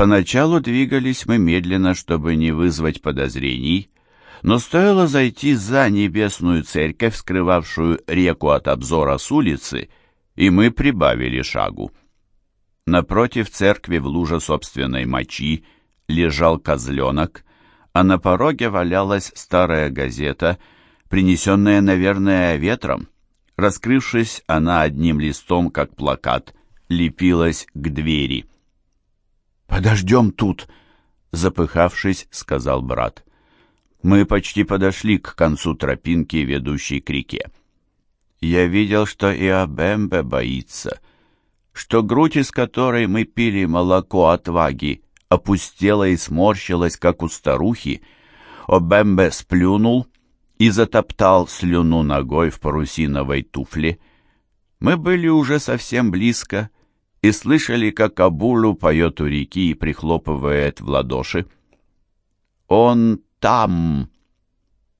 Поначалу двигались мы медленно, чтобы не вызвать подозрений, но стоило зайти за небесную церковь, скрывавшую реку от обзора с улицы, и мы прибавили шагу. Напротив церкви в луже собственной мочи лежал козленок, а на пороге валялась старая газета, принесенная, наверное, ветром. Раскрывшись, она одним листом, как плакат, лепилась к двери. «Подождем тут», — запыхавшись, сказал брат. Мы почти подошли к концу тропинки, ведущей к реке. Я видел, что и Абембе боится, что грудь, из которой мы пили молоко отваги, опустела и сморщилась, как у старухи. Обембе сплюнул и затоптал слюну ногой в парусиновой туфле. Мы были уже совсем близко, — и слышали, как Абулу поет у реки и прихлопывает в ладоши. «Он там!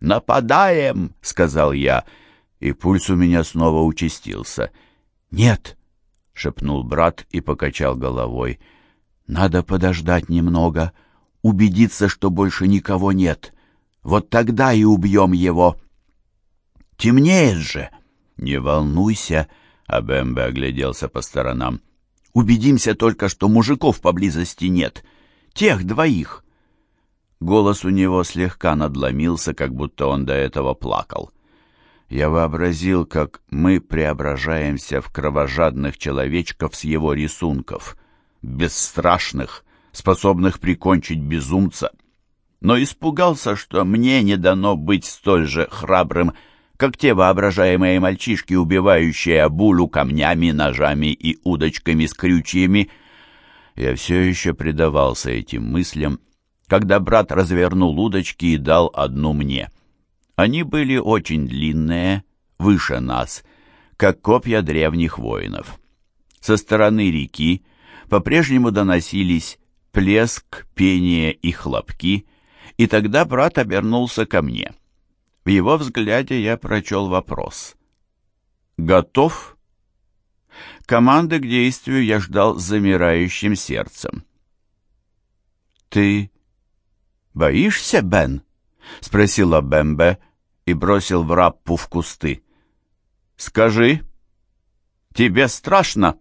Нападаем!» — сказал я, и пульс у меня снова участился. «Нет!» — шепнул брат и покачал головой. «Надо подождать немного, убедиться, что больше никого нет. Вот тогда и убьем его!» «Темнеет же!» «Не волнуйся!» — Абембе огляделся по сторонам. Убедимся только, что мужиков поблизости нет. Тех двоих. Голос у него слегка надломился, как будто он до этого плакал. Я вообразил, как мы преображаемся в кровожадных человечков с его рисунков, бесстрашных, способных прикончить безумца. Но испугался, что мне не дано быть столь же храбрым, как те воображаемые мальчишки, убивающие Абулу камнями, ножами и удочками с крючьями. Я все еще предавался этим мыслям, когда брат развернул удочки и дал одну мне. Они были очень длинные, выше нас, как копья древних воинов. Со стороны реки по-прежнему доносились плеск, пение и хлопки, и тогда брат обернулся ко мне — в его взгляде я прочел вопрос. «Готов?» Команды к действию я ждал замирающим сердцем. «Ты боишься, Бен?» — спросила Бэмбе и бросил в раппу в кусты. «Скажи, тебе страшно?»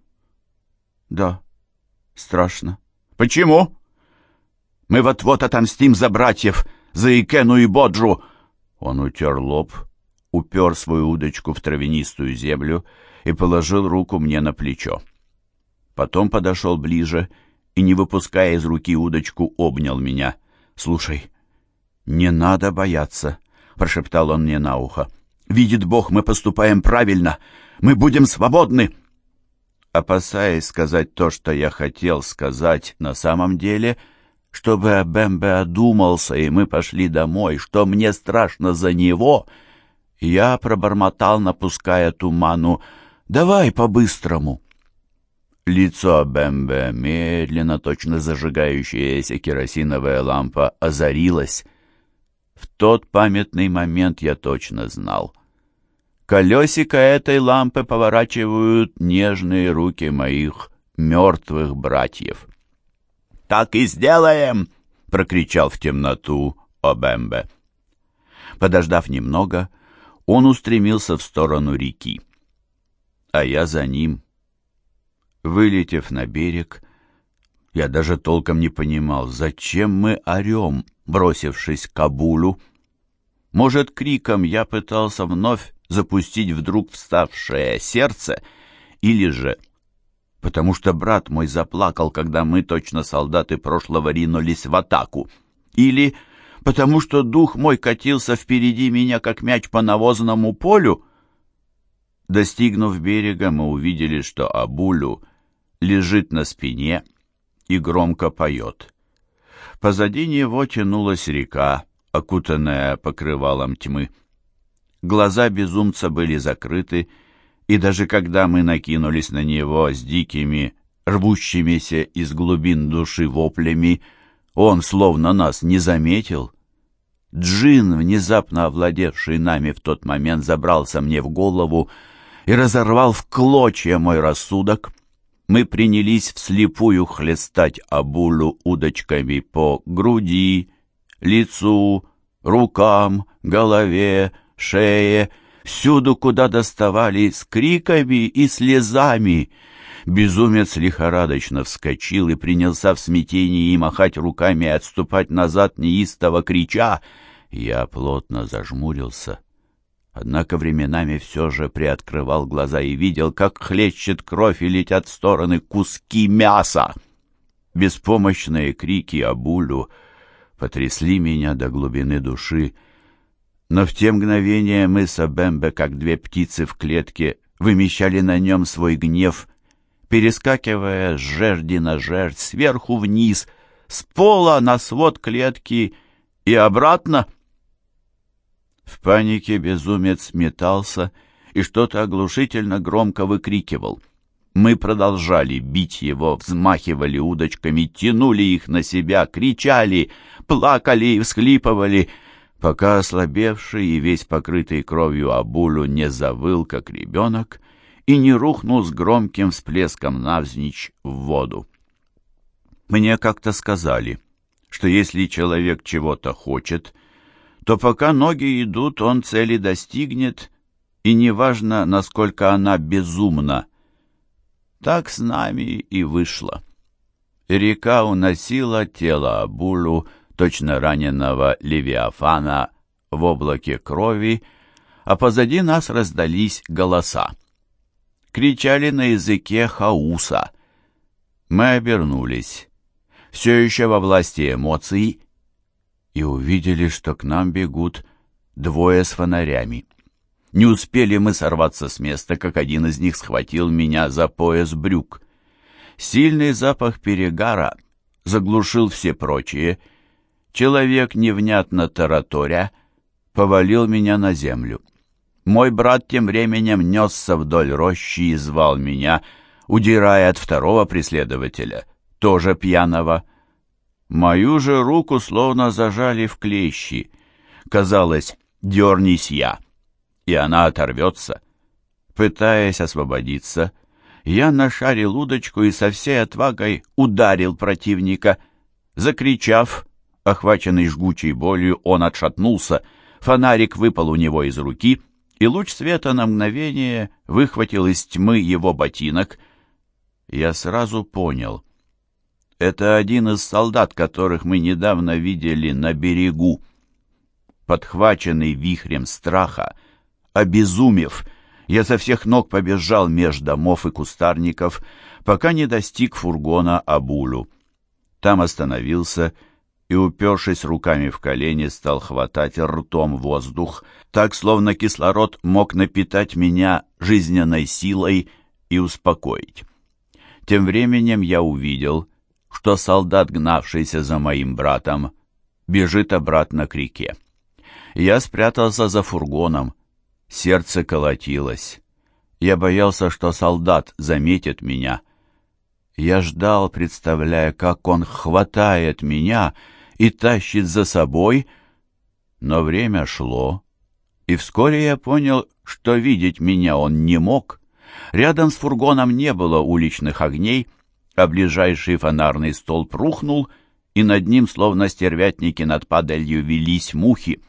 «Да, страшно». «Почему?» «Мы вот-вот отомстим за братьев, за Икену и Боджу!» Он утер лоб, упер свою удочку в травянистую землю и положил руку мне на плечо. Потом подошел ближе и, не выпуская из руки удочку, обнял меня. «Слушай, не надо бояться», — прошептал он мне на ухо. «Видит Бог, мы поступаем правильно. Мы будем свободны». Опасаясь сказать то, что я хотел сказать на самом деле, — чтобы Бэмбе одумался, и мы пошли домой, что мне страшно за него, я пробормотал, напуская туману, «Давай по-быстрому». Лицо Бэмбе, медленно, точно зажигающаяся керосиновая лампа, озарилось. В тот памятный момент я точно знал. Колесико этой лампы поворачивают нежные руки моих мертвых братьев так и сделаем!» — прокричал в темноту Обембе. Подождав немного, он устремился в сторону реки. А я за ним. Вылетев на берег, я даже толком не понимал, зачем мы орем, бросившись к Кабулу. Может, криком я пытался вновь запустить вдруг вставшее сердце, или же потому что брат мой заплакал, когда мы, точно солдаты прошлого, ринулись в атаку. Или потому что дух мой катился впереди меня, как мяч по навозному полю. Достигнув берега, мы увидели, что Абулю лежит на спине и громко поет. Позади него тянулась река, окутанная покрывалом тьмы. Глаза безумца были закрыты, и даже когда мы накинулись на него с дикими, рвущимися из глубин души воплями, он словно нас не заметил. Джин, внезапно овладевший нами в тот момент, забрался мне в голову и разорвал в клочья мой рассудок. мы принялись вслепую хлестать Абулу удочками по груди, лицу, рукам, голове, шее, всюду, куда доставали, с криками и слезами. Безумец лихорадочно вскочил и принялся в смятении махать руками и отступать назад, неистово крича. Я плотно зажмурился. Однако временами все же приоткрывал глаза и видел, как хлещет кровь и летят в стороны куски мяса. Беспомощные крики Абулю потрясли меня до глубины души, но в те мгновения мы с Абембе, как две птицы в клетке, вымещали на нем свой гнев, перескакивая с жерди на жердь, сверху вниз, с пола на свод клетки и обратно. В панике безумец метался и что-то оглушительно громко выкрикивал. Мы продолжали бить его, взмахивали удочками, тянули их на себя, кричали, плакали и всхлипывали — пока ослабевший и весь покрытый кровью Абулу не завыл, как ребенок, и не рухнул с громким всплеском навзничь в воду. Мне как-то сказали, что если человек чего-то хочет, то пока ноги идут, он цели достигнет, и неважно, насколько она безумна. Так с нами и вышло. Река уносила тело Абулу, точно раненого Левиафана в облаке крови, а позади нас раздались голоса. Кричали на языке хауса. Мы обернулись, все еще во власти эмоций, и увидели, что к нам бегут двое с фонарями. Не успели мы сорваться с места, как один из них схватил меня за пояс брюк. Сильный запах перегара заглушил все прочие — Человек, невнятно тараторя, повалил меня на землю. Мой брат тем временем несся вдоль рощи и звал меня, удирая от второго преследователя, тоже пьяного. Мою же руку словно зажали в клещи. Казалось, дернись я, и она оторвется. Пытаясь освободиться, я нашарил удочку и со всей отвагой ударил противника. Закричав, Охваченный жгучей болью, он отшатнулся. Фонарик выпал у него из руки, и луч света на мгновение выхватил из тьмы его ботинок. Я сразу понял. Это один из солдат, которых мы недавно видели на берегу. Подхваченный вихрем страха, обезумев, я со всех ног побежал меж домов и кустарников, пока не достиг фургона Абулю. Там остановился и, упершись руками в колени, стал хватать ртом воздух, так, словно кислород мог напитать меня жизненной силой и успокоить. Тем временем я увидел, что солдат, гнавшийся за моим братом, бежит обратно к реке. Я спрятался за фургоном. Сердце колотилось. Я боялся, что солдат заметит меня. Я ждал, представляя, как он хватает меня и тащит за собой, но время шло, и вскоре я понял, что видеть меня он не мог. Рядом с фургоном не было уличных огней, а ближайший фонарный столб рухнул, и над ним, словно стервятники над падалью, велись мухи.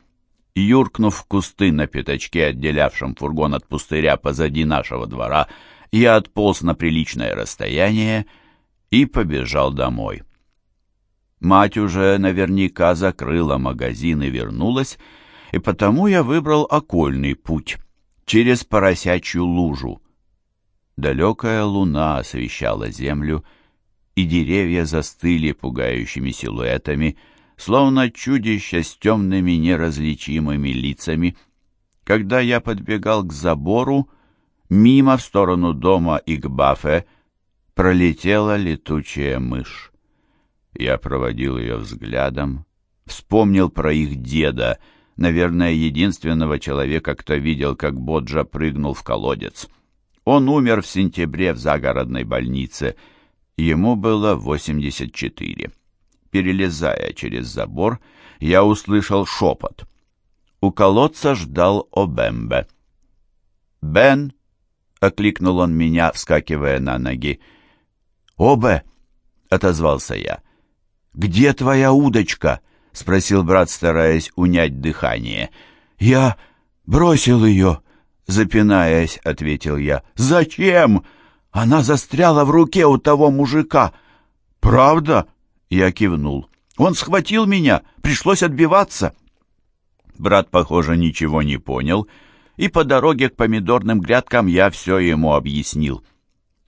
Юркнув в кусты на пятачке, отделявшем фургон от пустыря позади нашего двора, я отполз на приличное расстояние и побежал домой. Мать уже наверняка закрыла магазин и вернулась, и потому я выбрал окольный путь, через поросячью лужу. Далекая луна освещала землю, и деревья застыли пугающими силуэтами, словно чудища с темными неразличимыми лицами. Когда я подбегал к забору, мимо в сторону дома Игбафе пролетела летучая мышь. Я проводил ее взглядом, вспомнил про их деда, наверное, единственного человека, кто видел, как Боджа прыгнул в колодец. Он умер в сентябре в загородной больнице. Ему было 84. Перелезая через забор, я услышал шепот. У колодца ждал Обембе. «Бен!» — окликнул он меня, вскакивая на ноги. «Обе!» — отозвался я. «Где твоя удочка?» — спросил брат, стараясь унять дыхание. «Я бросил ее», — запинаясь, ответил я. «Зачем? Она застряла в руке у того мужика». «Правда?» — я кивнул. «Он схватил меня, пришлось отбиваться». Брат, похоже, ничего не понял, и по дороге к помидорным грядкам я все ему объяснил.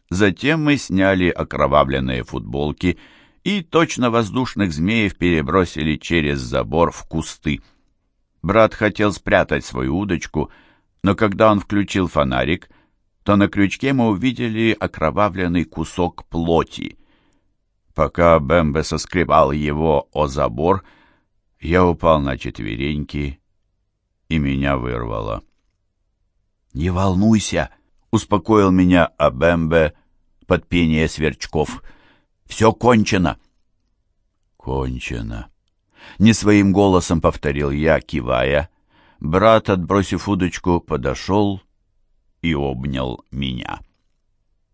Затем мы сняли окровавленные футболки и точно воздушных змеев перебросили через забор в кусты. Брат хотел спрятать свою удочку, но когда он включил фонарик, то на крючке мы увидели окровавленный кусок плоти. Пока Бэмбе соскребал его о забор, я упал на четвереньки, и меня вырвало. «Не волнуйся», — успокоил меня Абембе под пение сверчков. «Все кончено». «Кончено», — не своим голосом повторил я, кивая. Брат, отбросив удочку, подошел и обнял меня.